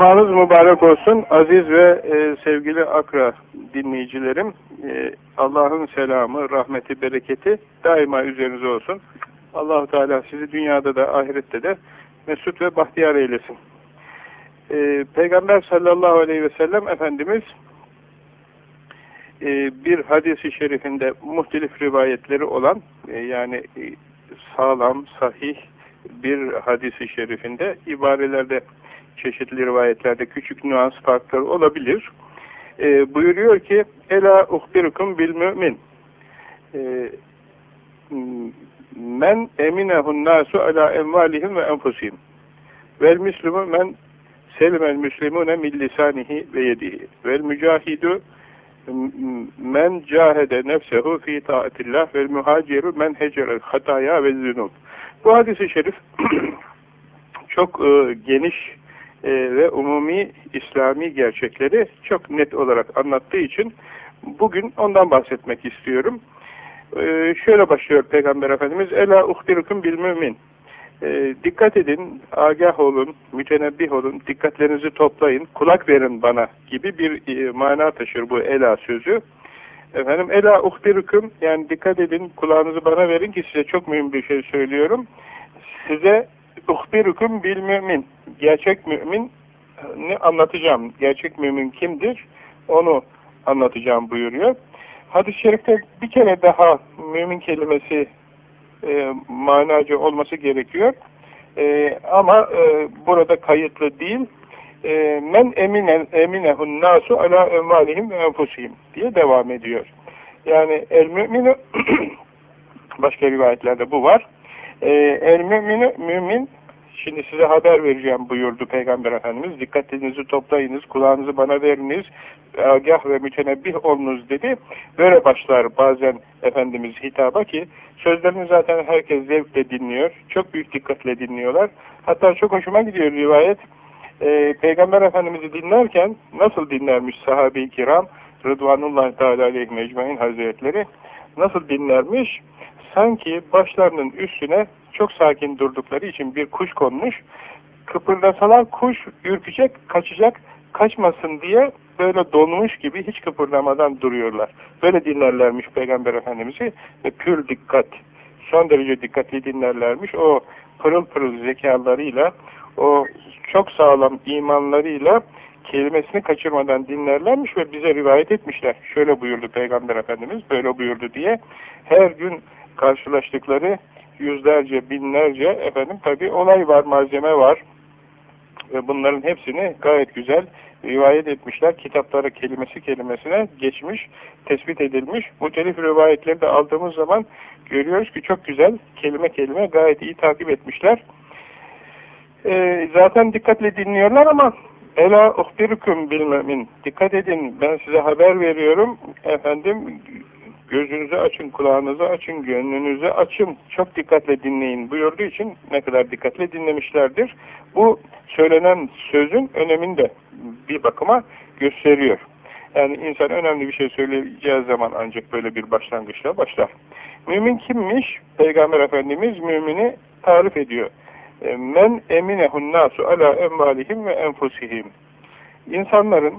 Cumanız mübarek olsun aziz ve e, sevgili akra dinleyicilerim. E, Allah'ın selamı, rahmeti, bereketi daima üzerinize olsun. Allahu Teala sizi dünyada da ahirette de mesut ve bahtiyar eylesin. E, Peygamber sallallahu aleyhi ve sellem Efendimiz e, bir hadisi şerifinde muhtelif rivayetleri olan e, yani e, sağlam, sahih bir hadisi şerifinde ibarelerde çeşitli rivayetlerde küçük nüans farkları olabilir. E, buyuruyor ki Ela uhbirukum bil mümin. E, men eminehun nasu ala envalihim ve enfusihim. Vel müslümü men selimel müslimune min lisanihi ve yedihi. Vel mücahidu men cahede nefsehu fi taatillah. Vel muhaciru men hecerel hataya ve zünub. Bu hadisi şerif çok e, geniş e, ve umumi İslami gerçekleri çok net olarak anlattığı için bugün ondan bahsetmek istiyorum. E, şöyle başlıyor Peygamber Efendimiz Ela uhbirukum bil mümin e, dikkat edin, agah olun, mütenebbih olun, dikkatlerinizi toplayın, kulak verin bana gibi bir e, mana taşır bu ela sözü. Efendim, ela uhbirukum, yani dikkat edin, kulağınızı bana verin ki size çok mühim bir şey söylüyorum. Size uhbirukum bil mümin, gerçek mümin ne anlatacağım. Gerçek mümin kimdir? Onu anlatacağım buyuruyor. Hadis-i şerifte bir kere daha mümin kelimesi e, manacı olması gerekiyor. E, ama e, burada kayıtlı değil. E, men eminen eminehun nasu ala envalihim ve enfusihim diye devam ediyor. Yani el müminu başka rivayetlerde bu var. E, el müminu mümin Şimdi size haber vereceğim buyurdu Peygamber Efendimiz. Dikkatinizi toplayınız, kulağınızı bana veriniz, agah ve mütenebbih olunuz dedi. Böyle başlar bazen Efendimiz hitaba ki sözlerini zaten herkes zevkle dinliyor. Çok büyük dikkatle dinliyorlar. Hatta çok hoşuma gidiyor rivayet. Ee, Peygamber Efendimiz'i dinlerken nasıl dinlermiş sahabe-i kiram Rıdvanullah Teala aleyhi mecmain hazretleri nasıl dinlermiş? Sanki başlarının üstüne çok sakin durdukları için bir kuş konmuş. Kıpırdasalar kuş ürkecek, kaçacak, kaçmasın diye böyle donmuş gibi hiç kıpırdamadan duruyorlar. Böyle dinlerlermiş Peygamber Efendimiz'i ve pür dikkat, son derece dikkatli dinlerlermiş. O pırıl pırıl zekalarıyla, o çok sağlam imanlarıyla kelimesini kaçırmadan dinlerlermiş ve bize rivayet etmişler. Şöyle buyurdu Peygamber Efendimiz, böyle buyurdu diye. Her gün karşılaştıkları yüzlerce, binlerce efendim tabi olay var, malzeme var. Ve bunların hepsini gayet güzel rivayet etmişler. Kitapları kelimesi kelimesine geçmiş, tespit edilmiş. Bu telif rivayetleri de aldığımız zaman görüyoruz ki çok güzel kelime kelime gayet iyi takip etmişler. Ee, zaten dikkatle dinliyorlar ama Ela uhbirukum bil mümin. Dikkat edin ben size haber veriyorum. Efendim Gözünüzü açın, kulağınızı açın, gönlünüzü açın. Çok dikkatle dinleyin buyurduğu için ne kadar dikkatle dinlemişlerdir. Bu söylenen sözün önemini de bir bakıma gösteriyor. Yani insan önemli bir şey söyleyeceği zaman ancak böyle bir başlangıçla başlar. Mümin kimmiş? Peygamber Efendimiz mümini tarif ediyor. E, Men eminehun nasu ala envalihim ve enfusihim. İnsanların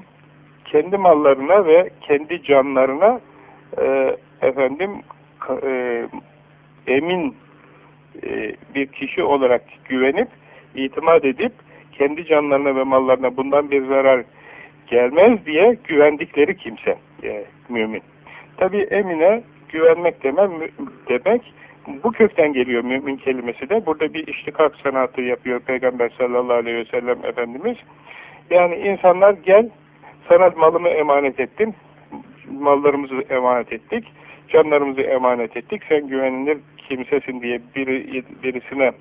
kendi mallarına ve kendi canlarına e, efendim e, emin e, bir kişi olarak güvenip itimat edip kendi canlarına ve mallarına bundan bir zarar gelmez diye güvendikleri kimse e, mümin. Tabi emine güvenmek demem, demek bu kökten geliyor mümin kelimesi de. Burada bir iştikak sanatı yapıyor Peygamber sallallahu aleyhi ve sellem Efendimiz. Yani insanlar gel sana malımı emanet ettim mallarımızı emanet ettik, canlarımızı emanet ettik, sen güvenilir kimsesin diye biri, birisine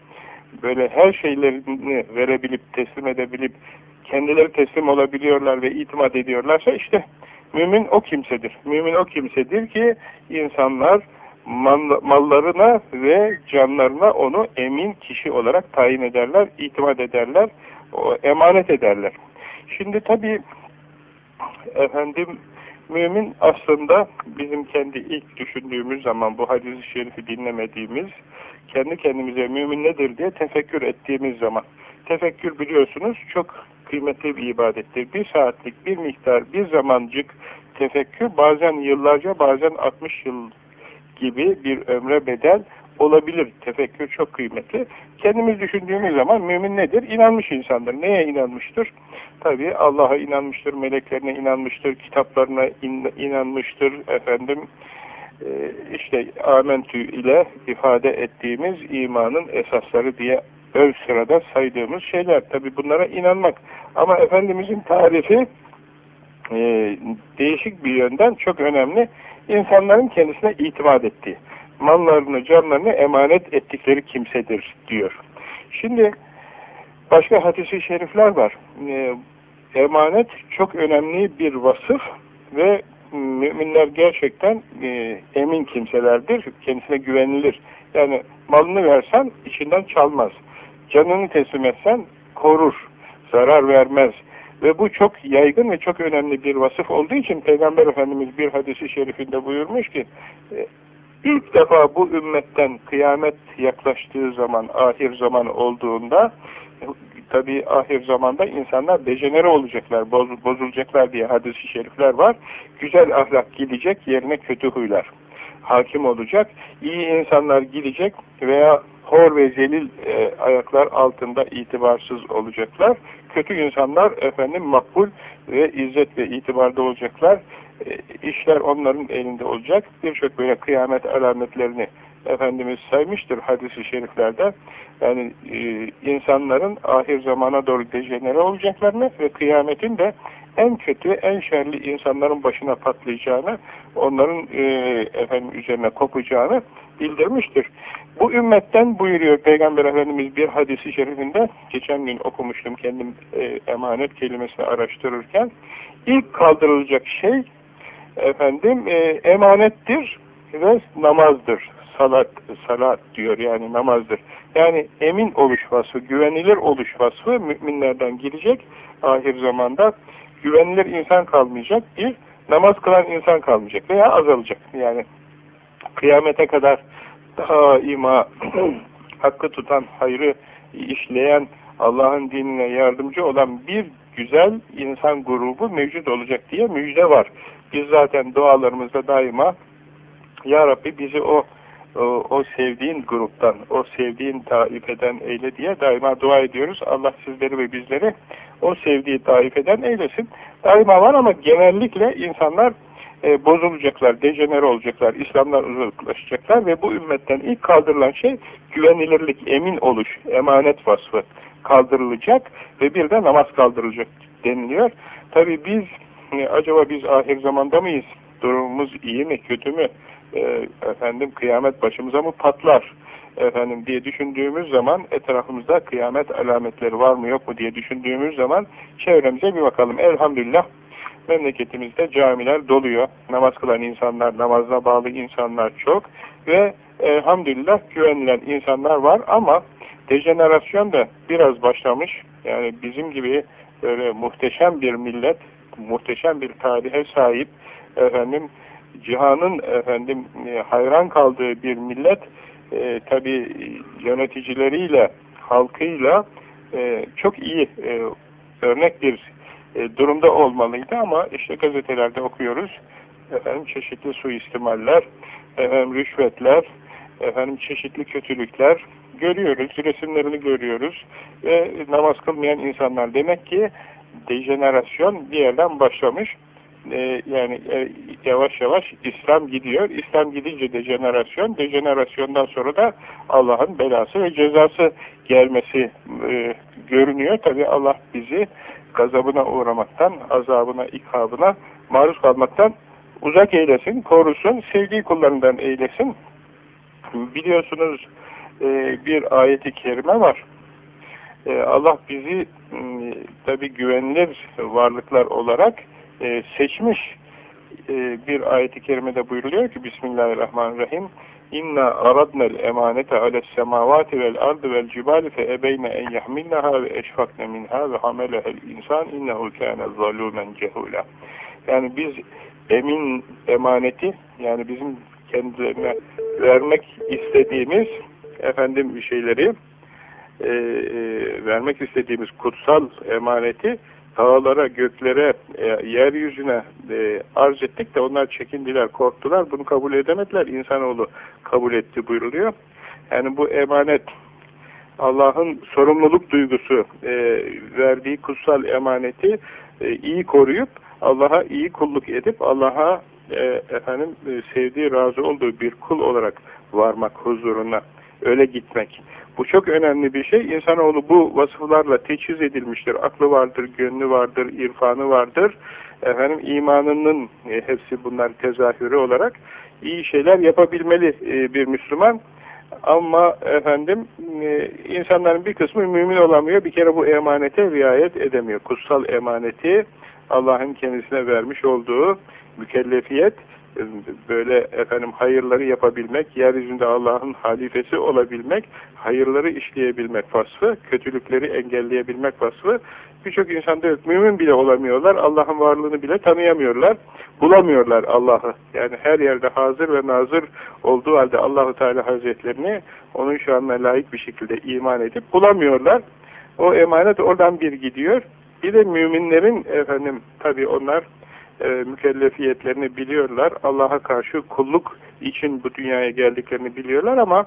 böyle her şeylerini verebilip, teslim edebilip, kendileri teslim olabiliyorlar ve itimat ediyorlarsa işte mümin o kimsedir. Mümin o kimsedir ki insanlar mallarına ve canlarına onu emin kişi olarak tayin ederler, itimat ederler, emanet ederler. Şimdi tabi efendim Mümin aslında bizim kendi ilk düşündüğümüz zaman bu hadis-i şerifi dinlemediğimiz, kendi kendimize mümin nedir diye tefekkür ettiğimiz zaman. Tefekkür biliyorsunuz çok kıymetli bir ibadettir. Bir saatlik bir miktar, bir zamancık tefekkür bazen yıllarca, bazen 60 yıl gibi bir ömre bedel olabilir. Tefekkür çok kıymetli. Kendimiz düşündüğümüz zaman mümin nedir? İnanmış insandır. Neye inanmıştır? Tabi Allah'a inanmıştır, meleklerine inanmıştır, kitaplarına in inanmıştır, efendim e, işte amentü ile ifade ettiğimiz imanın esasları diye ön sırada saydığımız şeyler. Tabi bunlara inanmak. Ama Efendimizin tarifi e, değişik bir yönden çok önemli. İnsanların kendisine itimat ettiği, mallarını, canlarını emanet ettikleri kimsedir diyor. Şimdi başka hadisi şerifler var. E, emanet çok önemli bir vasıf ve müminler gerçekten e, emin kimselerdir. Kendisine güvenilir. Yani malını versen içinden çalmaz. Canını teslim etsen korur. Zarar vermez. Ve bu çok yaygın ve çok önemli bir vasıf olduğu için Peygamber Efendimiz bir hadisi şerifinde buyurmuş ki ilk defa bu ümmetten kıyamet yaklaştığı zaman, ahir zaman olduğunda tabi ahir zamanda insanlar dejenere olacaklar, boz, bozulacaklar diye hadis-i şerifler var. Güzel ahlak gidecek, yerine kötü huylar hakim olacak. İyi insanlar gidecek veya hor ve zelil e, ayaklar altında itibarsız olacaklar. Kötü insanlar efendim makbul ve izzet ve itibarda olacaklar. E, işler onların elinde olacak. Birçok böyle kıyamet alametlerini Efendimiz saymıştır hadisi şeriflerde. Yani e, insanların ahir zamana doğru dejenere olacaklarını ve kıyametin de en kötü, en şerli insanların başına patlayacağını, onların e, efendim üzerine kopacağını bildirmiştir. Bu ümmetten buyuruyor Peygamber Efendimiz bir hadisi şerifinde, geçen gün okumuştum kendim e, emanet kelimesini araştırırken, ilk kaldırılacak şey efendim e, emanettir ve namazdır. Salat, salat diyor yani namazdır. Yani emin oluş vasfı, güvenilir oluş vasfı müminlerden gelecek ahir zamanda güvenilir insan kalmayacak, bir namaz kılan insan kalmayacak veya azalacak. Yani kıyamete kadar daima hakkı tutan, hayrı işleyen, Allah'ın dinine yardımcı olan bir güzel insan grubu mevcut olacak diye müjde var. Biz zaten dualarımızda daima Ya Rabbi bizi o o, o sevdiğin gruptan, o sevdiğin taifeden eyle diye daima dua ediyoruz. Allah sizleri ve bizleri o sevdiği taifeden eylesin. Daima var ama genellikle insanlar e, bozulacaklar, dejenere olacaklar, İslam'dan uzaklaşacaklar ve bu ümmetten ilk kaldırılan şey güvenilirlik, emin oluş, emanet vasfı kaldırılacak ve bir de namaz kaldırılacak deniliyor. Tabi biz, e, acaba biz ahir zamanda mıyız? Durumumuz iyi mi, kötü mü? E, efendim kıyamet başımıza mı patlar efendim diye düşündüğümüz zaman etrafımızda kıyamet alametleri var mı yok mu diye düşündüğümüz zaman çevremize bir bakalım. Elhamdülillah memleketimizde camiler doluyor. Namaz kılan insanlar, namazına bağlı insanlar çok ve elhamdülillah güvenilen insanlar var ama dejenerasyon da biraz başlamış. Yani bizim gibi böyle muhteşem bir millet, muhteşem bir tarihe sahip efendim cihanın efendim e, hayran kaldığı bir millet e, tabi yöneticileriyle halkıyla e, çok iyi e, örnek bir e, durumda olmalıydı. Ama işte gazetelerde okuyoruz. Efendim çeşitli suistimaller efendim rüşvetler efendim çeşitli kötülükler görüyoruz resimlerini görüyoruz ve namaz kılmayan insanlar. Demek ki dejenerasyon bir yerden başlamış e, yani e, yavaş yavaş İslam gidiyor. İslam gidince dejenerasyon, dejenerasyondan sonra da Allah'ın belası ve cezası gelmesi e, görünüyor. Tabi Allah bizi gazabına uğramaktan, azabına, ikabına maruz kalmaktan uzak eylesin, korusun, sevdiği kullarından eylesin. Biliyorsunuz e, bir ayeti kerime var. E, Allah bizi e, tabi güvenilir varlıklar olarak e, seçmiş e, bir ayeti kerimede buyuruluyor ki Bismillahirrahmanirrahim İnna aradnel emanete ales semavati vel ardı vel cibali fe ebeyne en yahminnaha ve eşfakne minha ve hamelehel insan innehu kâne zalûmen cehûlâ. Yani biz emin emaneti yani bizim kendilerine vermek istediğimiz efendim bir şeyleri e, e, vermek istediğimiz kutsal emaneti dağlara, göklere, e, yeryüzüne e, arz ettik de onlar çekindiler, korktular. Bunu kabul edemediler. İnsanoğlu kabul etti buyuruluyor. Yani bu emanet Allah'ın sorumluluk duygusu e, verdiği kutsal emaneti e, iyi koruyup Allah'a iyi kulluk edip Allah'a e, efendim e, sevdiği, razı olduğu bir kul olarak varmak huzuruna, öyle gitmek. Bu çok önemli bir şey. İnsanoğlu bu vasıflarla teçhiz edilmiştir. Aklı vardır, gönlü vardır, irfanı vardır. Efendim imanının e, hepsi bunlar tezahürü olarak iyi şeyler yapabilmeli e, bir Müslüman. Ama efendim e, insanların bir kısmı mümin olamıyor. Bir kere bu emanete riayet edemiyor. Kutsal emaneti Allah'ın kendisine vermiş olduğu mükellefiyet böyle efendim hayırları yapabilmek, yeryüzünde Allah'ın halifesi olabilmek, hayırları işleyebilmek vasfı, kötülükleri engelleyebilmek vasfı birçok insanda yok. Mümin bile olamıyorlar, Allah'ın varlığını bile tanıyamıyorlar, bulamıyorlar Allah'ı. Yani her yerde hazır ve nazır olduğu halde Allahu Teala Hazretlerini onun şu anına layık bir şekilde iman edip bulamıyorlar. O emanet oradan bir gidiyor. Bir de müminlerin efendim tabi onlar e, mükellefiyetlerini biliyorlar. Allah'a karşı kulluk için bu dünyaya geldiklerini biliyorlar ama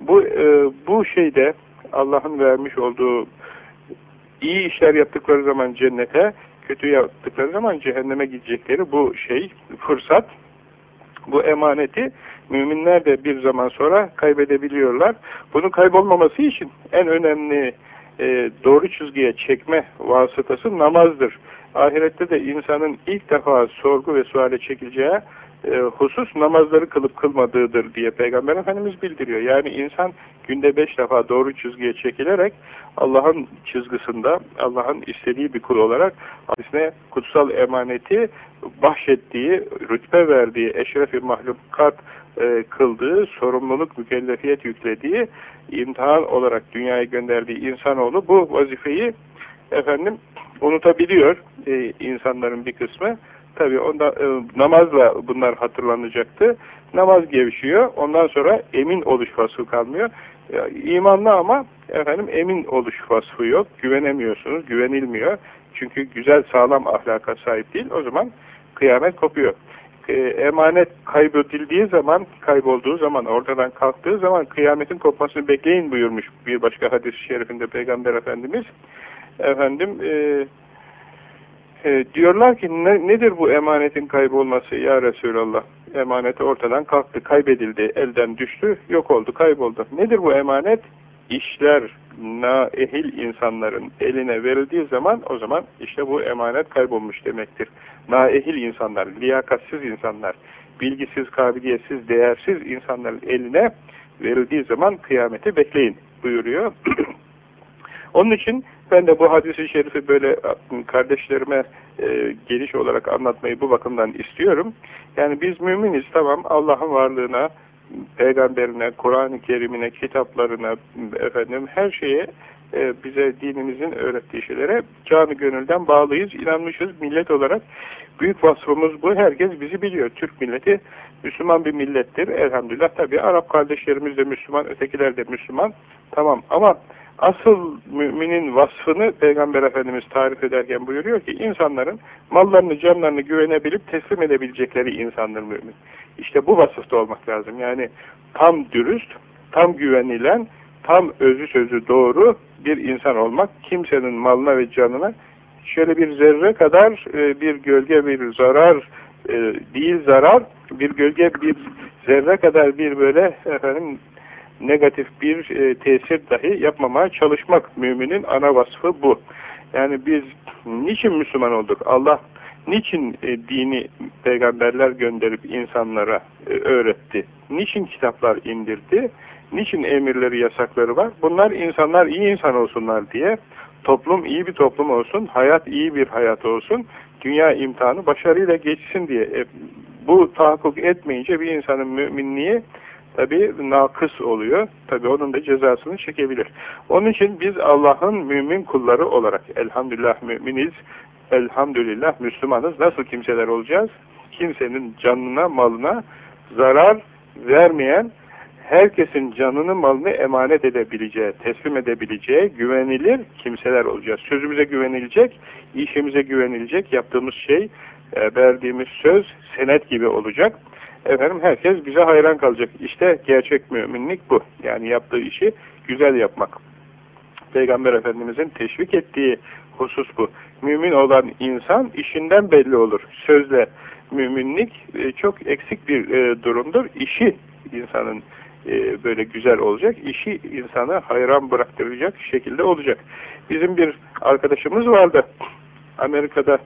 bu e, bu şeyde Allah'ın vermiş olduğu iyi işler yaptıkları zaman cennete, kötü yaptıkları zaman cehenneme gidecekleri bu şey, fırsat, bu emaneti müminler de bir zaman sonra kaybedebiliyorlar. Bunun kaybolmaması için en önemli e, doğru çizgiye çekme vasıtası namazdır. Ahirette de insanın ilk defa sorgu ve suale çekileceği e, husus namazları kılıp kılmadığıdır diye Peygamber Efendimiz bildiriyor. Yani insan günde beş defa doğru çizgiye çekilerek Allah'ın çizgisinde, Allah'ın istediği bir kul olarak hadisine kutsal emaneti bahşettiği, rütbe verdiği, eşref-i mahlukat e, kıldığı, sorumluluk, mükellefiyet yüklediği, imtihan olarak dünyaya gönderdiği insanoğlu bu vazifeyi efendim unutabiliyor e, insanların bir kısmı. Tabi onda e, namazla bunlar hatırlanacaktı. Namaz gevşiyor. Ondan sonra emin oluş vasfı kalmıyor. E, imanlı ama efendim emin oluş vasfı yok. Güvenemiyorsunuz. Güvenilmiyor. Çünkü güzel sağlam ahlaka sahip değil. O zaman kıyamet kopuyor. E, emanet kaybedildiği zaman, kaybolduğu zaman, ortadan kalktığı zaman kıyametin kopmasını bekleyin buyurmuş bir başka hadis-i şerifinde Peygamber Efendimiz. Efendim e, e, diyorlar ki ne, nedir bu emanetin kaybolması ya Resulallah? Emanet ortadan kalktı, kaybedildi, elden düştü, yok oldu, kayboldu. Nedir bu emanet? İşler naehil insanların eline verildiği zaman o zaman işte bu emanet kaybolmuş demektir. Naehil insanlar, liyakatsiz insanlar, bilgisiz, kabiliyetsiz, değersiz insanların eline verildiği zaman kıyameti bekleyin buyuruyor. Onun için ben de bu hadisi şerifi böyle kardeşlerime e, geniş olarak anlatmayı bu bakımdan istiyorum. Yani biz müminiz tamam Allah'ın varlığına, peygamberine, Kur'an-ı Kerim'ine, kitaplarına, efendim her şeye e, bize dinimizin öğrettiği şeylere canı gönülden bağlıyız, inanmışız millet olarak. Büyük vasfımız bu. Herkes bizi biliyor. Türk milleti Müslüman bir millettir. Elhamdülillah tabi Arap kardeşlerimiz de Müslüman, ötekiler de Müslüman. Tamam ama asıl müminin vasfını Peygamber Efendimiz tarif ederken buyuruyor ki insanların mallarını, canlarını güvenebilip teslim edebilecekleri insandır mümin. İşte bu vasıfta olmak lazım. Yani tam dürüst, tam güvenilen, tam özü sözü doğru bir insan olmak, kimsenin malına ve canına şöyle bir zerre kadar e, bir gölge bir zarar e, değil zarar, bir gölge bir zerre kadar bir böyle efendim negatif bir e, tesir dahi yapmamaya çalışmak müminin ana vasfı bu. Yani biz niçin Müslüman olduk? Allah niçin e, dini peygamberler gönderip insanlara e, öğretti? Niçin kitaplar indirdi? Niçin emirleri, yasakları var? Bunlar insanlar iyi insan olsunlar diye. Toplum iyi bir toplum olsun, hayat iyi bir hayat olsun, dünya imtihanı başarıyla geçsin diye. E, bu tahakkuk etmeyince bir insanın müminliği tabi nakıs oluyor. Tabi onun da cezasını çekebilir. Onun için biz Allah'ın mümin kulları olarak elhamdülillah müminiz, elhamdülillah Müslümanız. Nasıl kimseler olacağız? Kimsenin canına, malına zarar vermeyen, herkesin canını malını emanet edebileceği, teslim edebileceği güvenilir kimseler olacağız. Sözümüze güvenilecek, işimize güvenilecek, yaptığımız şey, e, verdiğimiz söz senet gibi olacak. Efendim herkes bize hayran kalacak. İşte gerçek müminlik bu. Yani yaptığı işi güzel yapmak. Peygamber Efendimizin teşvik ettiği husus bu. Mümin olan insan işinden belli olur. Sözle müminlik e, çok eksik bir e, durumdur. İşi insanın e, böyle güzel olacak. İşi insana hayran bıraktıracak şekilde olacak. Bizim bir arkadaşımız vardı. Amerika'da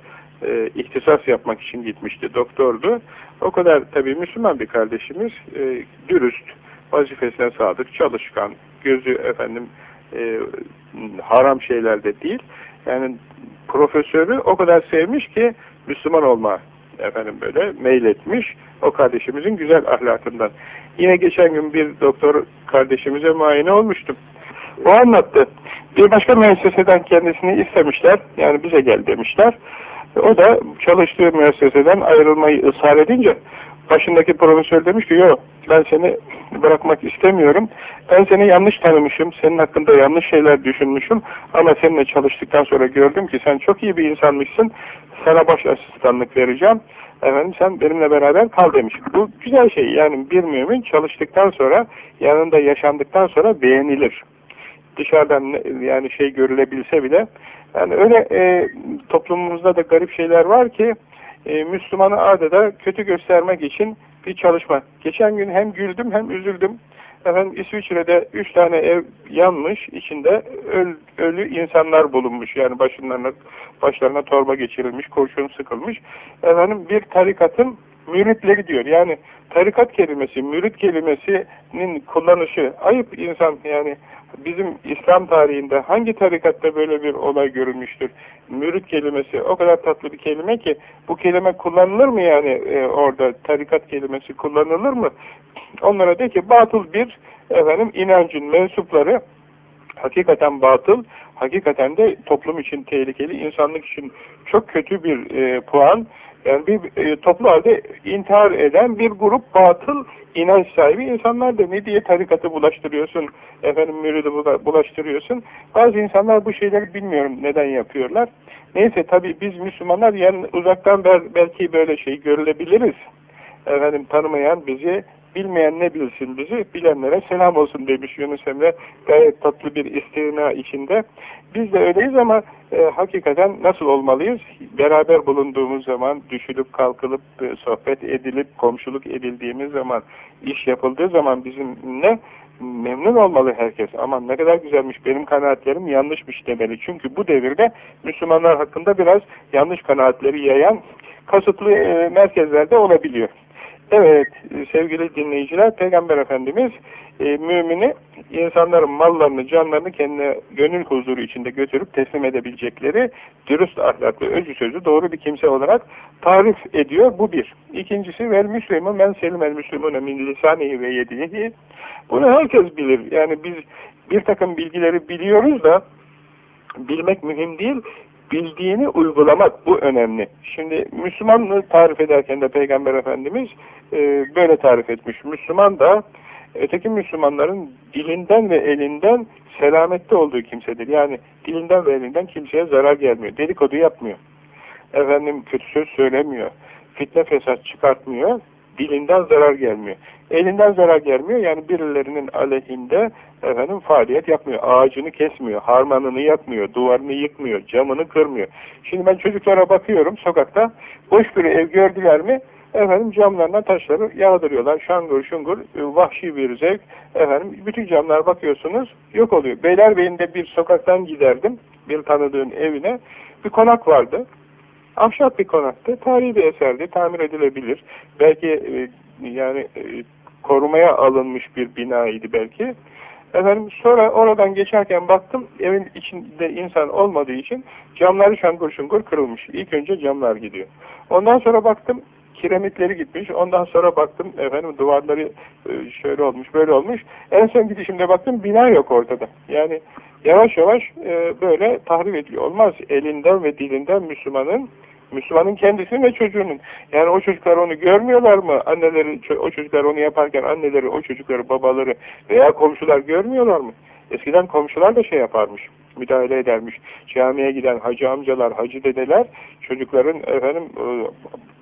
e, ihtisas yapmak için gitmişti. Doktordu. O kadar tabii Müslüman bir kardeşimiz. E, dürüst, vazifesine sadık, çalışkan, gözü efendim e, haram şeylerde değil. Yani profesörü o kadar sevmiş ki Müslüman olma efendim böyle meyletmiş o kardeşimizin güzel ahlakından. Yine geçen gün bir doktor kardeşimize muayene olmuştum. O anlattı. Bir başka müesseseden kendisini istemişler. Yani bize gel demişler. O da çalıştığı müesseseden ayrılmayı ısrar edince başındaki profesör demiş ki yok ben seni bırakmak istemiyorum. Ben seni yanlış tanımışım. Senin hakkında yanlış şeyler düşünmüşüm. Ama seninle çalıştıktan sonra gördüm ki sen çok iyi bir insanmışsın. Sana baş asistanlık vereceğim. Efendim sen benimle beraber kal demiş. Bu güzel şey. Yani bir mümin çalıştıktan sonra yanında yaşandıktan sonra beğenilir. Dışarıdan yani şey görülebilse bile yani öyle e, toplumumuzda da garip şeyler var ki e, Müslümanı adeta kötü göstermek için bir çalışma. Geçen gün hem güldüm hem üzüldüm. Efendim İsviçre'de üç tane ev yanmış, içinde öl, ölü insanlar bulunmuş. Yani başlarına, başlarına torba geçirilmiş, kurşun sıkılmış. Efendim bir tarikatın müritleri diyor. Yani tarikat kelimesi, mürit kelimesinin kullanışı ayıp insan yani bizim İslam tarihinde hangi tarikatta böyle bir olay görülmüştür? Mürit kelimesi o kadar tatlı bir kelime ki bu kelime kullanılır mı yani e, orada tarikat kelimesi kullanılır mı? Onlara de ki batıl bir efendim inancın mensupları hakikaten batıl, hakikaten de toplum için tehlikeli, insanlık için çok kötü bir e, puan. Yani bir e, toplu halde intihar eden bir grup batıl inanç sahibi insanlar da ne diye tarikatı bulaştırıyorsun, efendim müridi bulaştırıyorsun. Bazı insanlar bu şeyleri bilmiyorum neden yapıyorlar. Neyse tabi biz Müslümanlar yani uzaktan belki böyle şey görülebiliriz. Efendim tanımayan bizi bilmeyen ne bilsin bizi, bilenlere selam olsun demiş Yunus Emre gayet tatlı bir istina içinde. Biz de öyleyiz ama e, hakikaten nasıl olmalıyız? Beraber bulunduğumuz zaman, düşülüp kalkılıp, e, sohbet edilip, komşuluk edildiğimiz zaman, iş yapıldığı zaman bizimle memnun olmalı herkes. Aman ne kadar güzelmiş, benim kanaatlerim yanlışmış demeli. Çünkü bu devirde Müslümanlar hakkında biraz yanlış kanaatleri yayan kasıtlı e, merkezlerde olabiliyor. Evet sevgili dinleyiciler Peygamber Efendimiz e, mümini insanların mallarını canlarını kendine gönül huzuru içinde götürüp teslim edebilecekleri dürüst ahlaklı özü sözü doğru bir kimse olarak tarif ediyor. Bu bir. İkincisi vel müslimu men selim el müslimune min lisanihi ve yedihi. Bunu herkes bilir. Yani biz bir takım bilgileri biliyoruz da bilmek mühim değil bildiğini uygulamak bu önemli. Şimdi Müslümanlığı tarif ederken de Peygamber Efendimiz e, böyle tarif etmiş. Müslüman da öteki Müslümanların dilinden ve elinden selamette olduğu kimsedir. Yani dilinden ve elinden kimseye zarar gelmiyor. Dedikodu yapmıyor. Efendim kötü söz söylemiyor. Fitne fesat çıkartmıyor dilinden zarar gelmiyor. Elinden zarar gelmiyor yani birilerinin aleyhinde efendim faaliyet yapmıyor. Ağacını kesmiyor, harmanını yakmıyor, duvarını yıkmıyor, camını kırmıyor. Şimdi ben çocuklara bakıyorum sokakta boş bir ev gördüler mi efendim camlarına taşları yağdırıyorlar. Şangur şungur e, vahşi bir zevk. Efendim bütün camlar bakıyorsunuz yok oluyor. Beylerbeyi'nde bir sokaktan giderdim bir tanıdığın evine. Bir konak vardı. Ahşap bir konaktı. Tarihi bir eserdi. Tamir edilebilir. Belki e, yani e, korumaya alınmış bir binaydı belki. Efendim sonra oradan geçerken baktım evin içinde insan olmadığı için camları şangur şungur kırılmış. İlk önce camlar gidiyor. Ondan sonra baktım kiremitleri gitmiş. Ondan sonra baktım efendim duvarları e, şöyle olmuş böyle olmuş. En son gidişimde baktım bina yok ortada. Yani yavaş yavaş böyle tahrip ediliyor. Olmaz elinden ve dilinden Müslümanın Müslümanın kendisinin ve çocuğunun. Yani o çocuklar onu görmüyorlar mı? Anneleri, o çocuklar onu yaparken anneleri, o çocukları, babaları veya komşular görmüyorlar mı? Eskiden komşular da şey yaparmış, müdahale edermiş. Camiye giden hacı amcalar, hacı dedeler çocukların efendim e,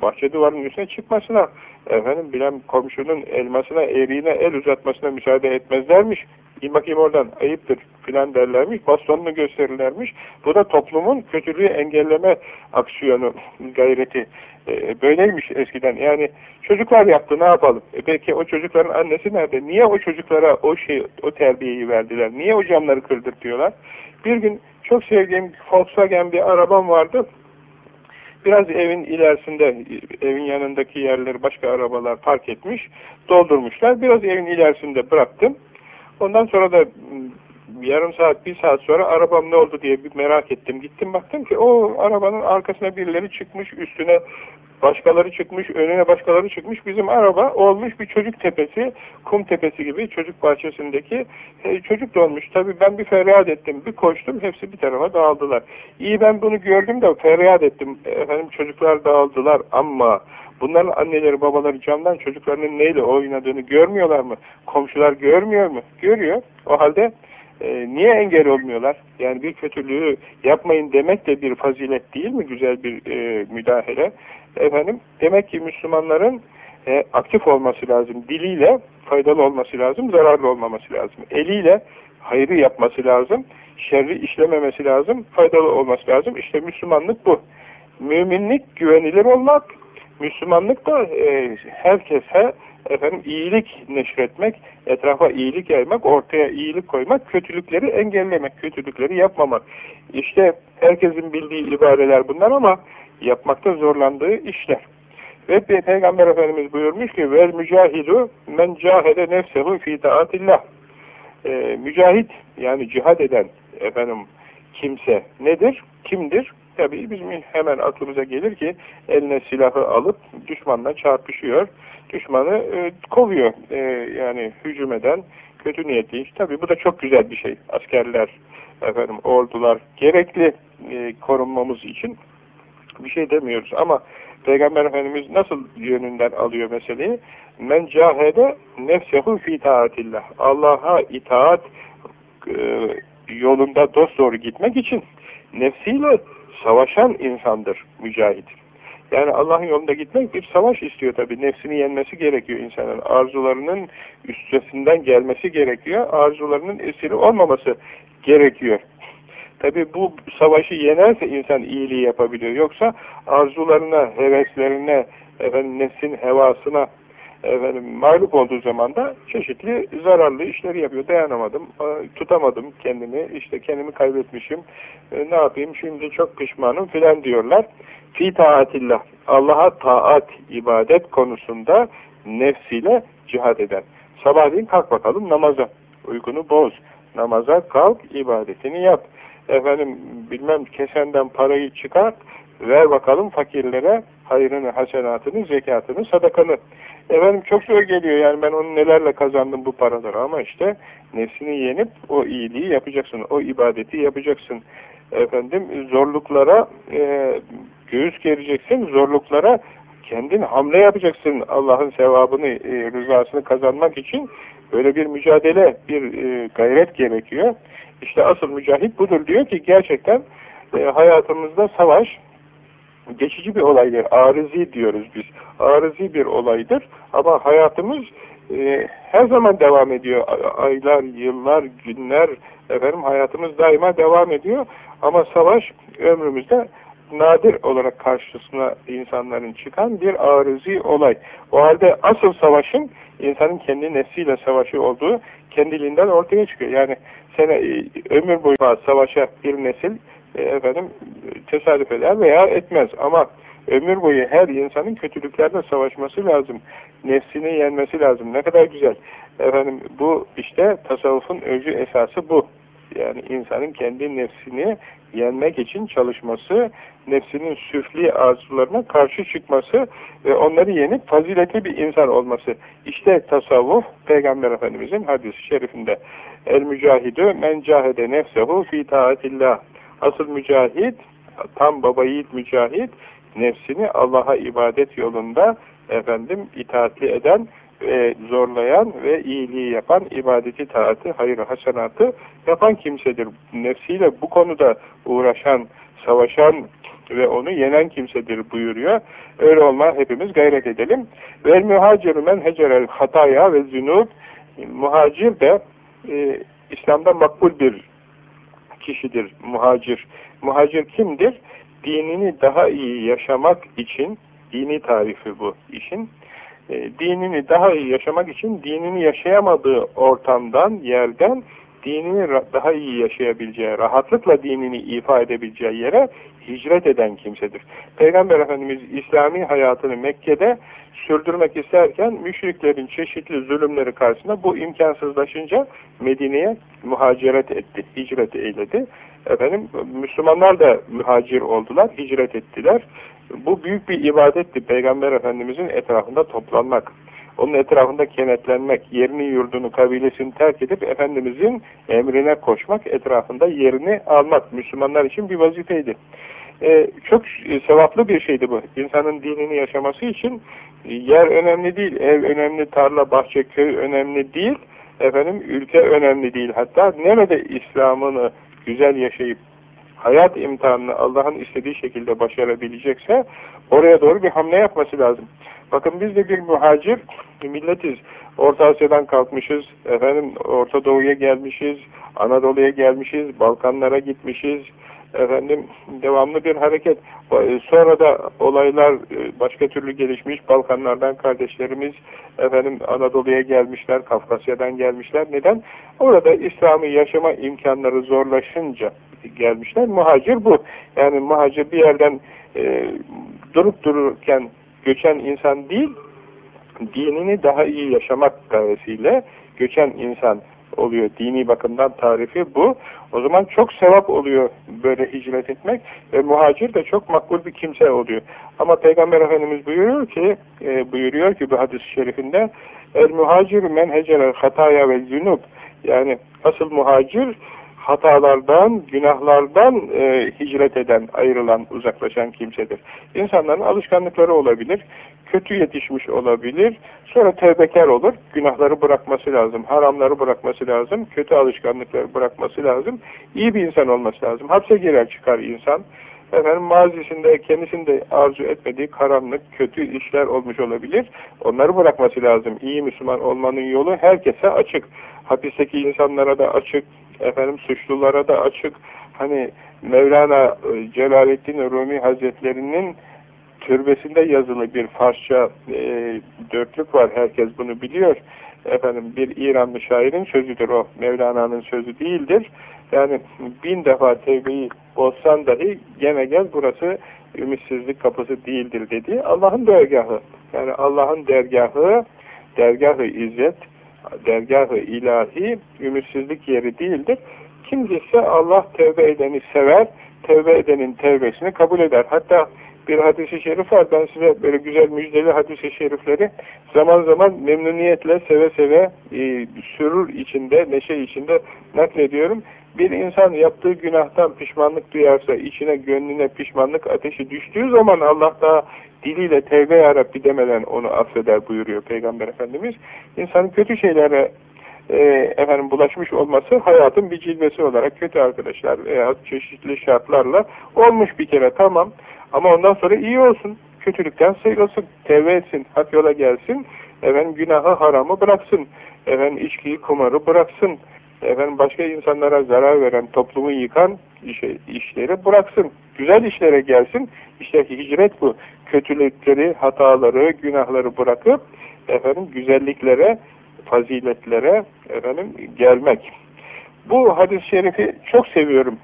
bahçe duvarının üstüne çıkmasına, efendim bilen komşunun elmasına, eriğine el uzatmasına müsaade etmezlermiş. İn bakayım oradan ayıptır filan derlermiş, bastonunu gösterirlermiş. Bu da toplumun kötülüğü engelleme aksiyonu, gayreti. E, böyleymiş eskiden. Yani çocuklar yaptı ne yapalım? E, peki o çocukların annesi nerede? Niye o çocuklara o şey, o terbiyeyi verdiler? Niye o camları kırdırtıyorlar? Bir gün çok sevdiğim Volkswagen bir arabam vardı. Biraz evin ilerisinde, evin yanındaki yerleri başka arabalar park etmiş, doldurmuşlar. Biraz evin ilerisinde bıraktım. Ondan sonra da yarım saat, bir saat sonra arabam ne oldu diye bir merak ettim. Gittim baktım ki o arabanın arkasına birileri çıkmış, üstüne başkaları çıkmış, önüne başkaları çıkmış. Bizim araba olmuş bir çocuk tepesi, kum tepesi gibi çocuk bahçesindeki e, çocuk dolmuş. Tabii ben bir feryat ettim, bir koştum, hepsi bir tarafa dağıldılar. İyi ben bunu gördüm de feryat ettim. Efendim çocuklar dağıldılar ama bunların anneleri babaları camdan çocuklarının neyle oynadığını görmüyorlar mı? Komşular görmüyor mu? Görüyor. O halde e, niye engel olmuyorlar? Yani bir kötülüğü yapmayın demek de bir fazilet değil mi? Güzel bir e, müdahale. Efendim, demek ki Müslümanların e, aktif olması lazım. Diliyle faydalı olması lazım, zararlı olmaması lazım. Eliyle hayrı yapması lazım, şerri işlememesi lazım, faydalı olması lazım. İşte Müslümanlık bu. Müminlik güvenilir olmak, Müslümanlık da e, herkese efendim iyilik neşretmek, etrafa iyilik yaymak, ortaya iyilik koymak, kötülükleri engellemek, kötülükleri yapmamak. İşte herkesin bildiği ibareler bunlar ama yapmakta zorlandığı işler. Ve Peygamber Efendimiz buyurmuş ki vel mücahidu men cahede nefsehu fi taatillah. Ee, mücahit yani cihad eden efendim kimse nedir? Kimdir? Tabii bizim hemen aklımıza gelir ki eline silahı alıp düşmanla çarpışıyor. Düşmanı e, kovuyor. E, yani hücum eden kötü niyetli. Tabii bu da çok güzel bir şey. Askerler, efendim ordular gerekli e, korunmamız için bir şey demiyoruz ama Peygamber Efendimiz nasıl yönünden alıyor meseleyi? Men cahede nefsehu fi taatillah. Allah'a itaat e, yolunda dost doğru gitmek için nefsiyle savaşan insandır mücahit. Yani Allah'ın yolunda gitmek bir savaş istiyor tabi. Nefsini yenmesi gerekiyor insanın. Arzularının üstesinden gelmesi gerekiyor. Arzularının esiri olmaması gerekiyor. Tabi bu savaşı yenerse insan iyiliği yapabiliyor. Yoksa arzularına, heveslerine, efendim, nefsin hevasına efendim, mağlup olduğu zaman da çeşitli zararlı işleri yapıyor. Dayanamadım, tutamadım kendimi, işte kendimi kaybetmişim, e, ne yapayım şimdi çok pişmanım filan diyorlar. Fi taatillah, Allah'a taat, ibadet konusunda nefsiyle cihad eden. Sabahleyin kalk bakalım namaza, uykunu boz, namaza kalk, ibadetini yap efendim bilmem kesenden parayı çıkart, ver bakalım fakirlere hayrını, hasenatını, zekatını, sadakanı. Efendim çok zor geliyor yani ben onu nelerle kazandım bu paraları ama işte nefsini yenip o iyiliği yapacaksın, o ibadeti yapacaksın. Efendim zorluklara e, göğüs gereceksin, zorluklara kendin hamle yapacaksın Allah'ın sevabını, e, rızasını kazanmak için böyle bir mücadele, bir e, gayret gerekiyor. İşte asıl mücahit budur diyor ki gerçekten e, hayatımızda savaş geçici bir olaydır. Arızi diyoruz biz. Arızi bir olaydır ama hayatımız e, her zaman devam ediyor. Aylar, yıllar, günler efendim hayatımız daima devam ediyor ama savaş ömrümüzde nadir olarak karşısına insanların çıkan bir arızi olay. O halde asıl savaşın insanın kendi nefsiyle savaşı olduğu kendiliğinden ortaya çıkıyor. Yani sene, e, ömür boyu savaşa bir nesil efendim tesadüf eder veya etmez ama ömür boyu her insanın kötülüklerle savaşması lazım. Nefsini yenmesi lazım. Ne kadar güzel. Efendim bu işte tasavvufun özü esası bu. Yani insanın kendi nefsini yenmek için çalışması, nefsinin süfli arzularına karşı çıkması ve onları yenip faziletli bir insan olması. İşte tasavvuf, Peygamber Efendimizin hadis-i şerifinde el mücahidü men cahede nefsehu fi taatillah. Asıl mücahit, tam baba yiğit mücahit, nefsini Allah'a ibadet yolunda efendim itaatli eden e, zorlayan ve iyiliği yapan, ibadeti, taati, hayır hasenatı yapan kimsedir. Nefsiyle bu konuda uğraşan, savaşan ve onu yenen kimsedir buyuruyor. Öyle olma hepimiz gayret edelim. Vel muhaciru men hecerel hataya ve zünub muhacir de e, İslam'da makbul bir kişidir muhacir. Muhacir kimdir? Dinini daha iyi yaşamak için, dini tarifi bu işin, e, dinini daha iyi yaşamak için dinini yaşayamadığı ortamdan, yerden dinini daha iyi yaşayabileceği, rahatlıkla dinini ifa edebileceği yere hicret eden kimsedir. Peygamber Efendimiz İslami hayatını Mekke'de sürdürmek isterken müşriklerin çeşitli zulümleri karşısında bu imkansızlaşınca Medine'ye muhaciret etti, hicret eyledi. Efendim Müslümanlar da muhacir oldular, hicret ettiler. Bu büyük bir ibadetti Peygamber Efendimizin etrafında toplanmak. Onun etrafında kenetlenmek, yerini, yurdunu, kabilesini terk edip Efendimizin emrine koşmak, etrafında yerini almak Müslümanlar için bir vazifeydi. Ee, çok sevaplı bir şeydi bu. İnsanın dinini yaşaması için yer önemli değil, ev önemli, tarla, bahçe, köy önemli değil, efendim ülke önemli değil. Hatta nerede İslam'ını güzel yaşayıp hayat imtihanını Allah'ın istediği şekilde başarabilecekse oraya doğru bir hamle yapması lazım. Bakın biz de bir muhacir bir milletiz. Orta Asya'dan kalkmışız, efendim Orta Doğu'ya gelmişiz, Anadolu'ya gelmişiz, Balkanlara gitmişiz, efendim devamlı bir hareket. Sonra da olaylar e, başka türlü gelişmiş. Balkanlardan kardeşlerimiz efendim Anadolu'ya gelmişler, Kafkasya'dan gelmişler. Neden? Orada İslam'ı yaşama imkanları zorlaşınca gelmişler. Muhacir bu. Yani muhacir bir yerden e, durup dururken göçen insan değil, dinini daha iyi yaşamak gayesiyle göçen insan oluyor. Dini bakımdan tarifi bu. O zaman çok sevap oluyor böyle hicret etmek ve muhacir de çok makbul bir kimse oluyor. Ama Peygamber Efendimiz buyuruyor ki e, buyuruyor ki bu hadis-i şerifinde el muhacir men hecerel hataya ve zünub yani asıl muhacir hatalardan, günahlardan e, hicret eden, ayrılan, uzaklaşan kimsedir. İnsanların alışkanlıkları olabilir, kötü yetişmiş olabilir, sonra tevbekar olur, günahları bırakması lazım, haramları bırakması lazım, kötü alışkanlıkları bırakması lazım, iyi bir insan olması lazım. Hapse girer çıkar insan, efendim mazisinde kendisinde arzu etmediği karanlık, kötü işler olmuş olabilir. Onları bırakması lazım. İyi Müslüman olmanın yolu herkese açık. Hapisteki insanlara da açık, efendim suçlulara da açık. Hani Mevlana e, Celaleddin Rumi Hazretlerinin türbesinde yazılı bir Farsça e, dörtlük var. Herkes bunu biliyor. Efendim bir İranlı şairin sözüdür o. Mevlana'nın sözü değildir. Yani bin defa tevbeyi bozsan dahi gene gel burası ümitsizlik kapısı değildir dedi. Allah'ın dergahı. Yani Allah'ın dergahı, dergahı izzet, dergahı ilahi ümitsizlik yeri değildir. Kimse Allah tevbe edeni sever, tevbe edenin tevbesini kabul eder. Hatta bir hadisi şerif var. Ben size böyle güzel müjdeli hadisi şerifleri zaman zaman memnuniyetle seve seve e, sürür içinde, neşe içinde naklediyorum. Bir insan yaptığı günahtan pişmanlık duyarsa, içine gönlüne pişmanlık ateşi düştüğü zaman Allah da diliyle tevbe ya Rabbi demeden onu affeder buyuruyor Peygamber Efendimiz. İnsanın kötü şeylere e, efendim bulaşmış olması hayatın bir cilvesi olarak kötü arkadaşlar veya çeşitli şartlarla olmuş bir kere tamam. Ama ondan sonra iyi olsun kötülükten sıyrılsın tevbe etsin hak yola gelsin efendim günahı haramı bıraksın efendim içkiyi kumarı bıraksın efendim başka insanlara zarar veren toplumu yıkan işe, işleri bıraksın güzel işlere gelsin. İşte hicret bu. Kötülükleri hataları günahları bırakıp efendim güzelliklere faziletlere efendim gelmek. Bu hadis-i şerifi çok seviyorum.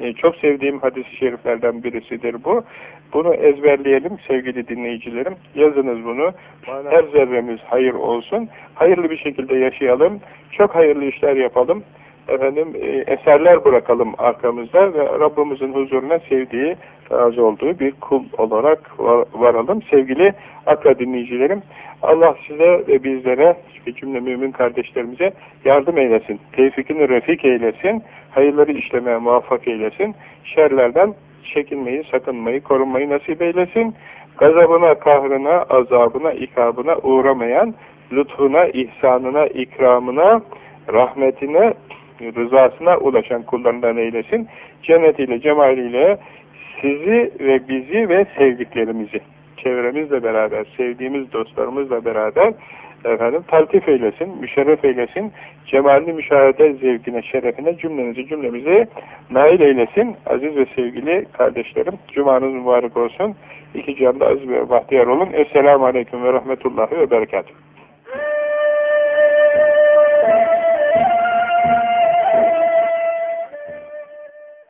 Ee, çok sevdiğim hadis-i şeriflerden birisidir bu. Bunu ezberleyelim sevgili dinleyicilerim. Yazınız bunu. Her zerremiz hayır olsun. Hayırlı bir şekilde yaşayalım. Çok hayırlı işler yapalım efendim e, eserler bırakalım arkamızda ve Rabbimizin huzuruna sevdiği, razı olduğu bir kul olarak var, varalım. Sevgili dinleyicilerim, Allah size ve bizlere ve cümle mümin kardeşlerimize yardım eylesin. Tevfikini refik eylesin. Hayırları işlemeye muvaffak eylesin. Şerlerden çekinmeyi, sakınmayı, korunmayı nasip eylesin. Gazabına, kahrına, azabına, ikabına uğramayan, lütfuna, ihsanına, ikramına, rahmetine, rızasına ulaşan kullarından eylesin. Cennetiyle, cemaliyle sizi ve bizi ve sevdiklerimizi, çevremizle beraber, sevdiğimiz dostlarımızla beraber efendim taltif eylesin, müşerref eylesin, cemalini müşahede zevkine, şerefine cümlenizi cümlemizi nail eylesin. Aziz ve sevgili kardeşlerim, cumanız mübarek olsun. İki canda aziz ve bahtiyar olun. Esselamu Aleyküm ve Rahmetullahi ve Berekatuhu.